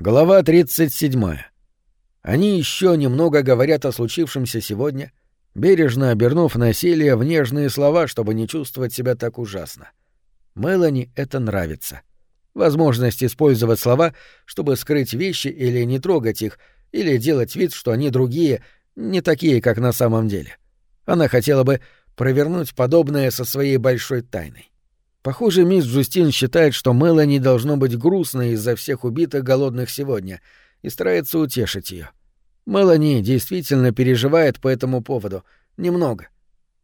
Глава 37. Они еще немного говорят о случившемся сегодня, бережно обернув насилие в нежные слова, чтобы не чувствовать себя так ужасно. Мелани это нравится. Возможность использовать слова, чтобы скрыть вещи или не трогать их, или делать вид, что они другие, не такие, как на самом деле. Она хотела бы провернуть подобное со своей большой тайной. Похоже, мисс Джустин считает, что Мелани должно быть грустно из-за всех убитых голодных сегодня, и старается утешить ее. Мелани действительно переживает по этому поводу. Немного.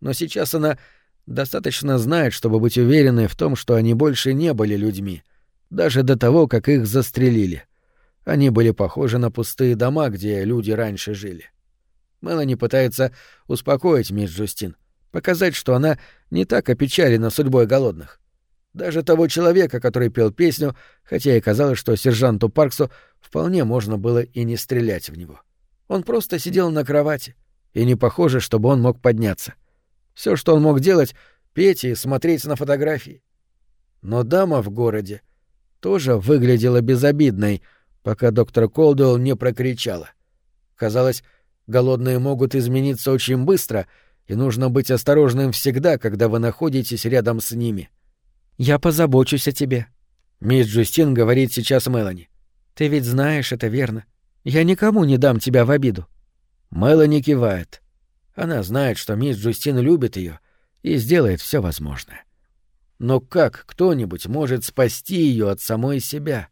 Но сейчас она достаточно знает, чтобы быть уверенной в том, что они больше не были людьми, даже до того, как их застрелили. Они были похожи на пустые дома, где люди раньше жили. Мелани пытается успокоить мисс Джустин, показать, что она не так опечалена судьбой голодных. Даже того человека, который пел песню, хотя и казалось, что сержанту Парксу вполне можно было и не стрелять в него. Он просто сидел на кровати, и не похоже, чтобы он мог подняться. Все, что он мог делать — петь и смотреть на фотографии. Но дама в городе тоже выглядела безобидной, пока доктор Колдуэлл не прокричала. Казалось, голодные могут измениться очень быстро, и нужно быть осторожным всегда, когда вы находитесь рядом с ними. — «Я позабочусь о тебе». Мисс Джустин говорит сейчас Мелани. «Ты ведь знаешь, это верно. Я никому не дам тебя в обиду». Мелани кивает. Она знает, что мисс Джустин любит ее и сделает все возможное. Но как кто-нибудь может спасти ее от самой себя?